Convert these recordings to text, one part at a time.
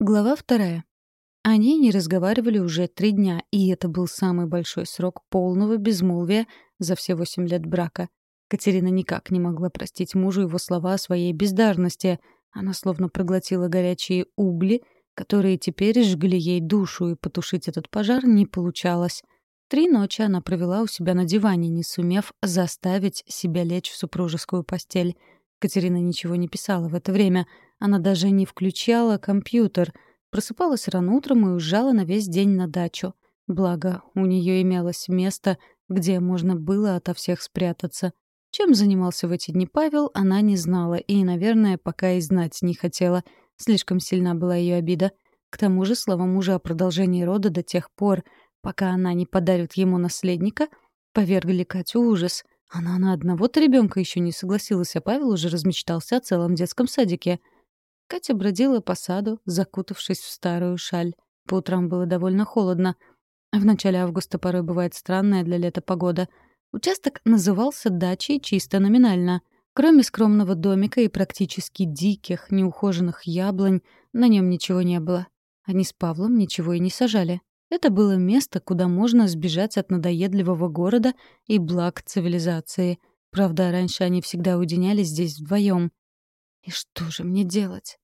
Глава вторая. Они не разговаривали уже три дня, и это был самый большой срок полного безмолвия за все восемь лет брака. Катерина никак не могла простить мужу его слова о своей бездарности. Она словно проглотила горячие угли, которые теперь жгли ей душу, и потушить этот пожар не получалось. Три ночи она провела у себя на диване, не сумев заставить себя лечь в супружескую постель — Катерина ничего не писала в это время. Она даже не включала компьютер. Просыпалась рано утром и уезжала на весь день на дачу. Благо, у нее имелось место, где можно было ото всех спрятаться. Чем занимался в эти дни Павел, она не знала и, наверное, пока и знать не хотела. Слишком сильна была ее обида. К тому же слова мужа о продолжении рода до тех пор, пока она не подарит ему наследника, повергли Катю ужас — она на одного-то ребенка еще не согласилась, а Павел уже размечтался о целом детском садике. Катя бродила по саду, закутавшись в старую шаль. По утрам было довольно холодно. В начале августа порой бывает странная для лета погода. Участок назывался дачей чисто номинально. Кроме скромного домика и практически диких, неухоженных яблонь, на нем ничего не было. Они с Павлом ничего и не сажали. Это было место, куда можно сбежать от надоедливого города и благ цивилизации. Правда, раньше они всегда уединялись здесь вдвоем. И что же мне делать?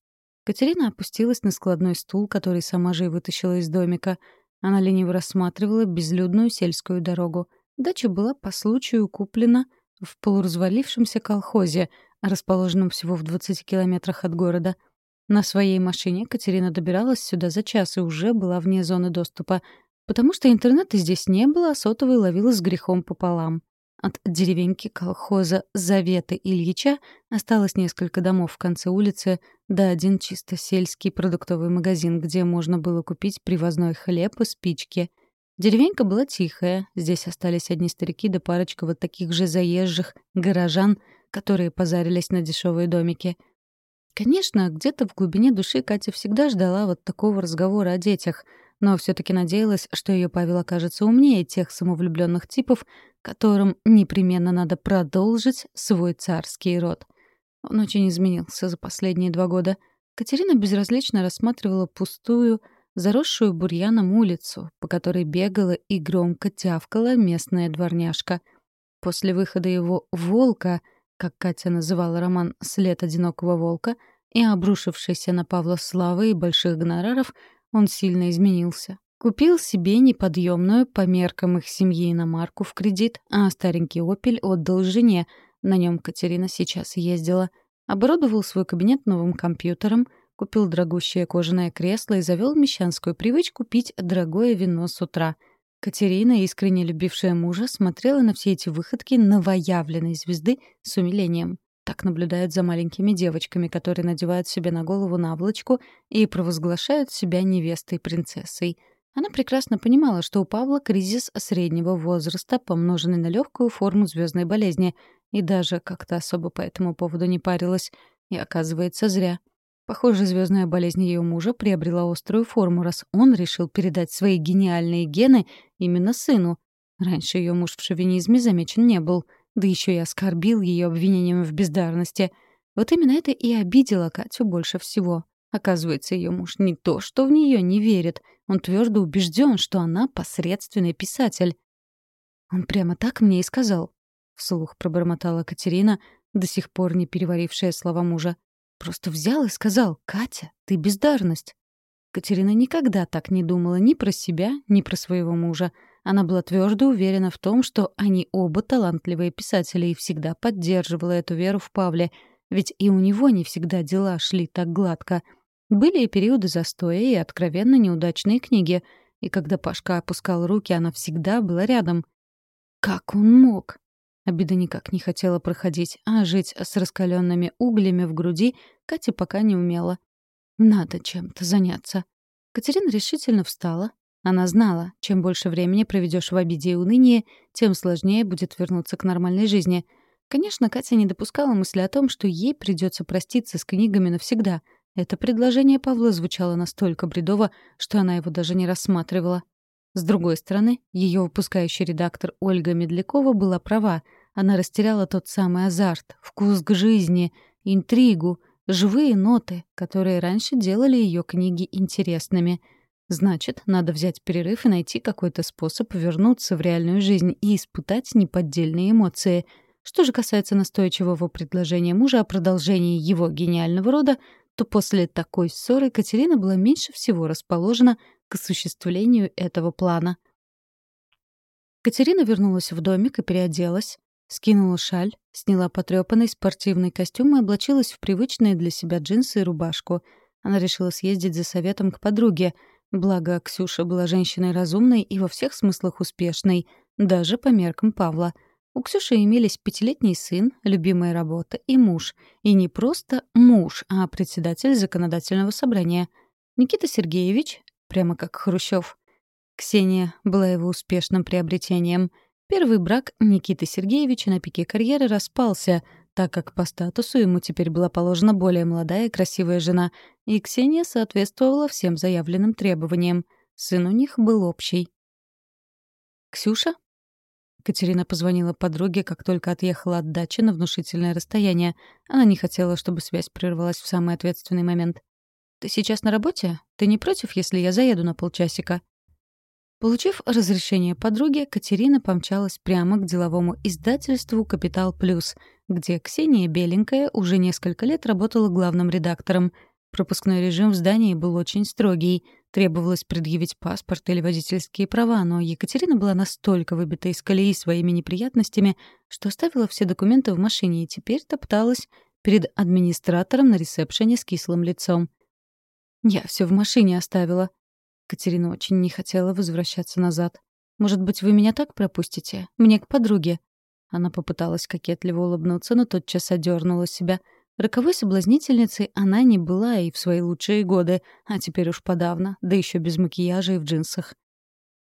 Катерина опустилась на складной стул, который сама же и вытащила из домика. Она лениво рассматривала безлюдную сельскую дорогу. Дача была по случаю куплена в полуразвалившемся колхозе, расположенном всего в 20 километрах от города — на своей машине Катерина добиралась сюда за час и уже была вне зоны доступа, потому что интернета здесь не было, а сотовый ловила с грехом пополам. От деревеньки колхоза Завета Ильича осталось несколько домов в конце улицы, да один чисто сельский продуктовый магазин, где можно было купить привозной хлеб и спички. Деревенька была тихая, здесь остались одни старики да парочка вот таких же заезжих горожан, которые позарились на дешевые домики — Конечно, где-то в глубине души Катя всегда ждала вот такого разговора о детях, но все таки надеялась, что ее Павел окажется умнее тех самовлюбленных типов, которым непременно надо продолжить свой царский род. Он очень изменился за последние два года. Катерина безразлично рассматривала пустую, заросшую бурьяном улицу, по которой бегала и громко тявкала местная дворняжка. После выхода его «волка» — как Катя называла роман «След одинокого волка», и обрушившийся на Павла славы и больших гонораров, он сильно изменился. Купил себе неподъемную по меркам их семьи иномарку в кредит, а старенький «Опель» отдал жене. На нем Катерина сейчас ездила. Оборудовал свой кабинет новым компьютером, купил дорогущее кожаное кресло и завел мещанскую привычку пить дорогое вино с утра — Катерина, искренне любившая мужа, смотрела на все эти выходки новоявленной звезды с умилением. Так наблюдают за маленькими девочками, которые надевают себе на голову наволочку и провозглашают себя невестой-принцессой. Она прекрасно понимала, что у Павла кризис среднего возраста, помноженный на легкую форму звездной болезни, и даже как-то особо по этому поводу не парилась. И оказывается, зря. Похоже, звездная болезнь ее мужа приобрела острую форму, раз он решил передать свои гениальные гены именно сыну. Раньше ее муж в шовинизме замечен не был, да еще и оскорбил ее обвинением в бездарности. Вот именно это и обидело Катю больше всего. Оказывается, ее муж не то, что в нее не верит. Он твердо убежден, что она посредственный писатель. Он прямо так мне и сказал. Вслух пробормотала Катерина, до сих пор не переварившая слова мужа. Просто взял и сказал, «Катя, ты бездарность». Катерина никогда так не думала ни про себя, ни про своего мужа. Она была твердо уверена в том, что они оба талантливые писатели и всегда поддерживала эту веру в Павле, ведь и у него не всегда дела шли так гладко. Были и периоды застоя, и откровенно неудачные книги, и когда Пашка опускал руки, она всегда была рядом. Как он мог? Обида никак не хотела проходить, а жить с раскаленными углями в груди Катя пока не умела. Надо чем-то заняться. Катерина решительно встала. Она знала, чем больше времени проведешь в обиде и унынии, тем сложнее будет вернуться к нормальной жизни. Конечно, Катя не допускала мысли о том, что ей придется проститься с книгами навсегда. Это предложение Павла звучало настолько бредово, что она его даже не рассматривала. С другой стороны, ее выпускающий редактор Ольга Медлякова была права. Она растеряла тот самый азарт, вкус к жизни, интригу, живые ноты, которые раньше делали ее книги интересными. Значит, надо взять перерыв и найти какой-то способ вернуться в реальную жизнь и испытать неподдельные эмоции. Что же касается настойчивого предложения мужа о продолжении его гениального рода, то после такой ссоры Катерина была меньше всего расположена к осуществлению этого плана. Катерина вернулась в домик и переоделась, скинула шаль, сняла потрёпанный спортивный костюм и облачилась в привычные для себя джинсы и рубашку. Она решила съездить за советом к подруге, благо Ксюша была женщиной разумной и во всех смыслах успешной, даже по меркам Павла — у Ксюши имелись пятилетний сын, любимая работа и муж. И не просто муж, а председатель законодательного собрания. Никита Сергеевич, прямо как Хрущев. Ксения была его успешным приобретением. Первый брак Никиты Сергеевича на пике карьеры распался, так как по статусу ему теперь была положена более молодая и красивая жена, и Ксения соответствовала всем заявленным требованиям. Сын у них был общий. Ксюша Катерина позвонила подруге, как только отъехала от дачи на внушительное расстояние. Она не хотела, чтобы связь прервалась в самый ответственный момент. «Ты сейчас на работе? Ты не против, если я заеду на полчасика?» Получив разрешение подруги, Катерина помчалась прямо к деловому издательству «Капитал Плюс», где Ксения Беленькая уже несколько лет работала главным редактором. Пропускной режим в здании был очень строгий. Требовалось предъявить паспорт или водительские права, но Екатерина была настолько выбита из колеи своими неприятностями, что оставила все документы в машине и теперь топталась перед администратором на ресепшене с кислым лицом. «Я все в машине оставила». Катерина очень не хотела возвращаться назад. «Может быть, вы меня так пропустите? Мне к подруге». Она попыталась кокетливо улыбнуться, но тотчас одернула себя — Роковой соблазнительницей она не была и в свои лучшие годы, а теперь уж подавно, да еще без макияжа и в джинсах.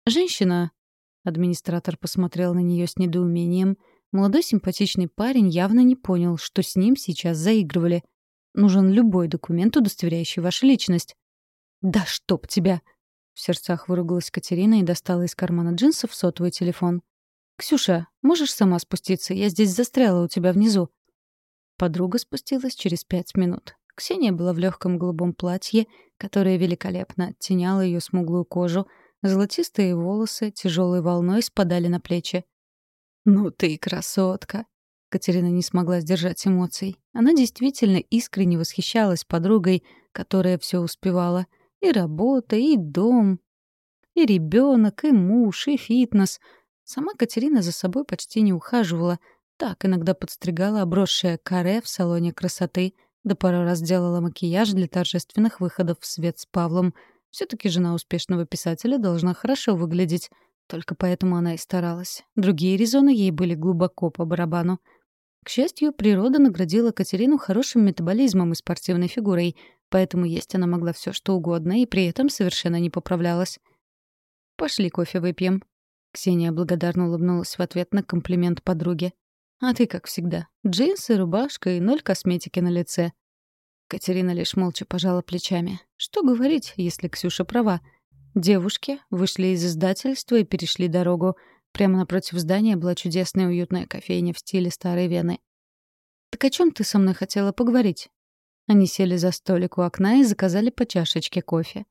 «Женщина...» — администратор посмотрел на нее с недоумением. Молодой симпатичный парень явно не понял, что с ним сейчас заигрывали. Нужен любой документ, удостоверяющий вашу личность. «Да чтоб тебя!» В сердцах выругалась Катерина и достала из кармана джинсов сотовый телефон. «Ксюша, можешь сама спуститься? Я здесь застряла у тебя внизу». Подруга спустилась через пять минут. Ксения была в легком голубом платье, которое великолепно оттеняло ее смуглую кожу. Золотистые волосы тяжелой волной спадали на плечи. «Ну ты красотка!» Катерина не смогла сдержать эмоций. Она действительно искренне восхищалась подругой, которая все успевала. И работа, и дом, и ребенок, и муж, и фитнес. Сама Катерина за собой почти не ухаживала — так иногда подстригала обросшая каре в салоне красоты, да пару раз делала макияж для торжественных выходов в свет с Павлом. все таки жена успешного писателя должна хорошо выглядеть. Только поэтому она и старалась. Другие резоны ей были глубоко по барабану. К счастью, природа наградила Катерину хорошим метаболизмом и спортивной фигурой, поэтому есть она могла все что угодно и при этом совершенно не поправлялась. «Пошли кофе выпьем». Ксения благодарно улыбнулась в ответ на комплимент подруги. А ты, как всегда, джинсы, рубашка и ноль косметики на лице. Катерина лишь молча пожала плечами. Что говорить, если Ксюша права? Девушки вышли из издательства и перешли дорогу. Прямо напротив здания была чудесная уютная кофейня в стиле старой Вены. «Так о чем ты со мной хотела поговорить?» Они сели за столик у окна и заказали по чашечке кофе.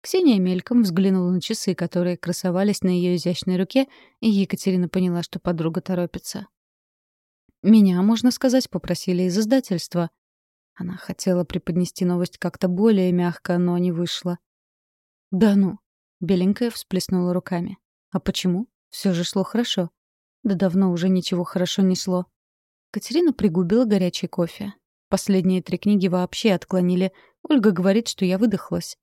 Ксения мельком взглянула на часы, которые красовались на ее изящной руке, и Екатерина поняла, что подруга торопится. Меня, можно сказать, попросили из издательства. Она хотела преподнести новость как-то более мягко, но не вышло. «Да ну!» — беленькая всплеснула руками. «А почему? Все же шло хорошо». Да давно уже ничего хорошо не шло. Катерина пригубила горячий кофе. Последние три книги вообще отклонили. Ольга говорит, что я выдохлась.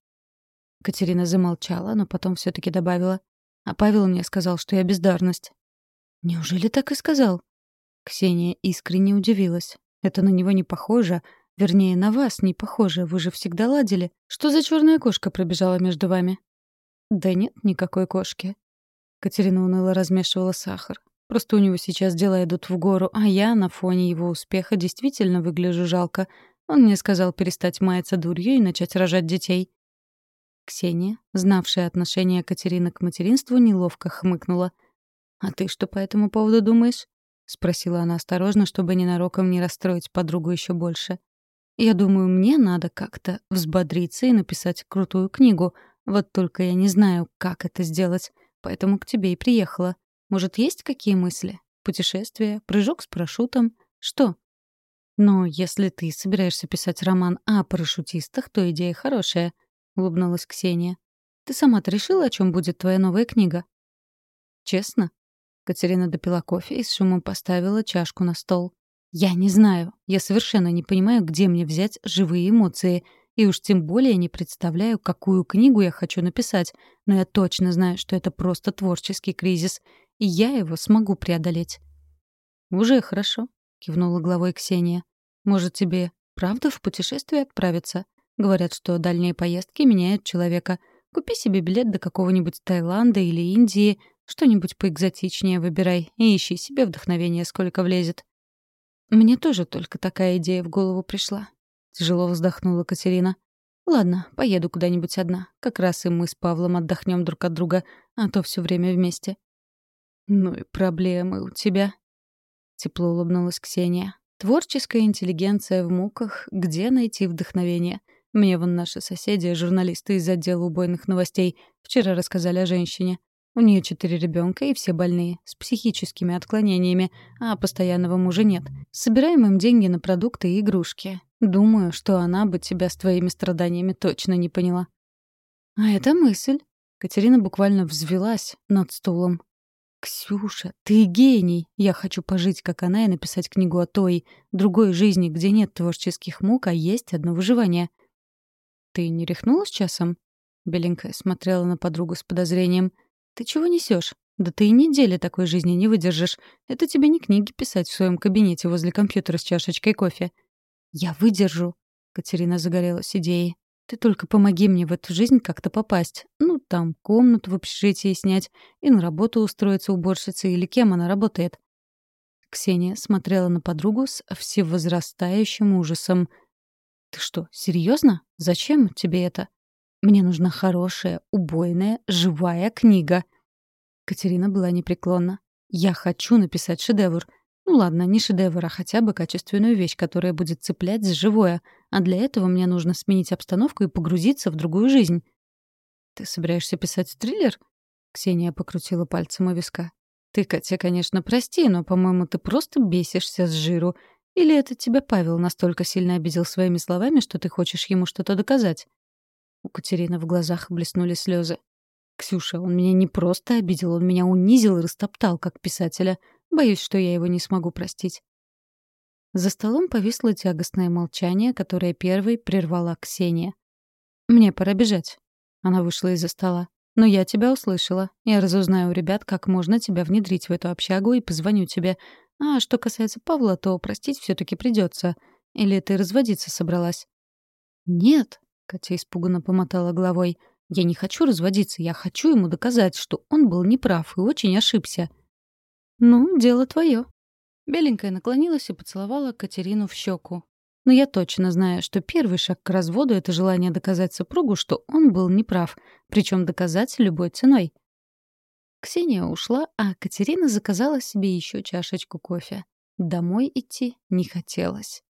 Катерина замолчала, но потом все таки добавила. А Павел мне сказал, что я бездарность. «Неужели так и сказал?» Ксения искренне удивилась. «Это на него не похоже. Вернее, на вас не похоже. Вы же всегда ладили. Что за черная кошка пробежала между вами?» «Да нет никакой кошки». Катерина уныло размешивала сахар. «Просто у него сейчас дела идут в гору, а я на фоне его успеха действительно выгляжу жалко. Он мне сказал перестать маяться дурью и начать рожать детей». Ксения, знавшая отношение Катерины к материнству, неловко хмыкнула. «А ты что по этому поводу думаешь?» — спросила она осторожно, чтобы ненароком не расстроить подругу еще больше. Я думаю, мне надо как-то взбодриться и написать крутую книгу. Вот только я не знаю, как это сделать, поэтому к тебе и приехала. Может, есть какие мысли? Путешествие, прыжок с парашютом? Что? Но если ты собираешься писать роман о парашютистах, то идея хорошая, — улыбнулась Ксения. Ты сама-то решила, о чем будет твоя новая книга? Честно? Катерина допила кофе и с шумом поставила чашку на стол. Я не знаю. Я совершенно не понимаю, где мне взять живые эмоции. И уж тем более не представляю, какую книгу я хочу написать. Но я точно знаю, что это просто творческий кризис. И я его смогу преодолеть. «Уже хорошо», — кивнула головой Ксения. «Может, тебе правда в путешествие отправиться? Говорят, что дальние поездки меняют человека. Купи себе билет до какого-нибудь Таиланда или Индии, что-нибудь поэкзотичнее выбирай и ищи себе вдохновение, сколько влезет. Мне тоже только такая идея в голову пришла. Тяжело вздохнула Катерина. Ладно, поеду куда-нибудь одна. Как раз и мы с Павлом отдохнем друг от друга, а то все время вместе. Ну и проблемы у тебя. Тепло улыбнулась Ксения. Творческая интеллигенция в муках, где найти вдохновение? Мне вон наши соседи, журналисты из отдела убойных новостей, вчера рассказали о женщине. У нее четыре ребенка и все больные, с психическими отклонениями, а постоянного мужа нет. Собираем им деньги на продукты и игрушки. Думаю, что она бы тебя с твоими страданиями точно не поняла. А это мысль. Катерина буквально взвелась над стулом. «Ксюша, ты гений! Я хочу пожить, как она, и написать книгу о той, другой жизни, где нет творческих мук, а есть одно выживание». «Ты не рехнулась часом?» Беленькая смотрела на подругу с подозрением — «Ты чего несешь? Да ты и недели такой жизни не выдержишь. Это тебе не книги писать в своем кабинете возле компьютера с чашечкой кофе». «Я выдержу», — Катерина загорелась идеей. «Ты только помоги мне в эту жизнь как-то попасть. Ну, там, комнату в общежитии снять, и на работу устроиться уборщицей, или кем она работает». Ксения смотрела на подругу с всевозрастающим ужасом. «Ты что, серьезно? Зачем тебе это?» Мне нужна хорошая, убойная, живая книга. Катерина была непреклонна. Я хочу написать шедевр. Ну ладно, не шедевр, а хотя бы качественную вещь, которая будет цеплять за живое. А для этого мне нужно сменить обстановку и погрузиться в другую жизнь. Ты собираешься писать триллер? Ксения покрутила пальцем у виска. Ты, Катя, конечно, прости, но, по-моему, ты просто бесишься с жиру. Или это тебя Павел настолько сильно обидел своими словами, что ты хочешь ему что-то доказать? У Катерины в глазах блеснули слезы. «Ксюша, он меня не просто обидел, он меня унизил и растоптал, как писателя. Боюсь, что я его не смогу простить». За столом повисло тягостное молчание, которое первой прервала Ксения. «Мне пора бежать». Она вышла из-за стола. «Но я тебя услышала. Я разузнаю у ребят, как можно тебя внедрить в эту общагу и позвоню тебе. А что касается Павла, то простить все таки придется. Или ты разводиться собралась?» «Нет», Катя испуганно помотала головой. «Я не хочу разводиться, я хочу ему доказать, что он был неправ и очень ошибся». «Ну, дело твое». Беленькая наклонилась и поцеловала Катерину в щеку. «Но я точно знаю, что первый шаг к разводу — это желание доказать супругу, что он был неправ, причем доказать любой ценой». Ксения ушла, а Катерина заказала себе еще чашечку кофе. Домой идти не хотелось.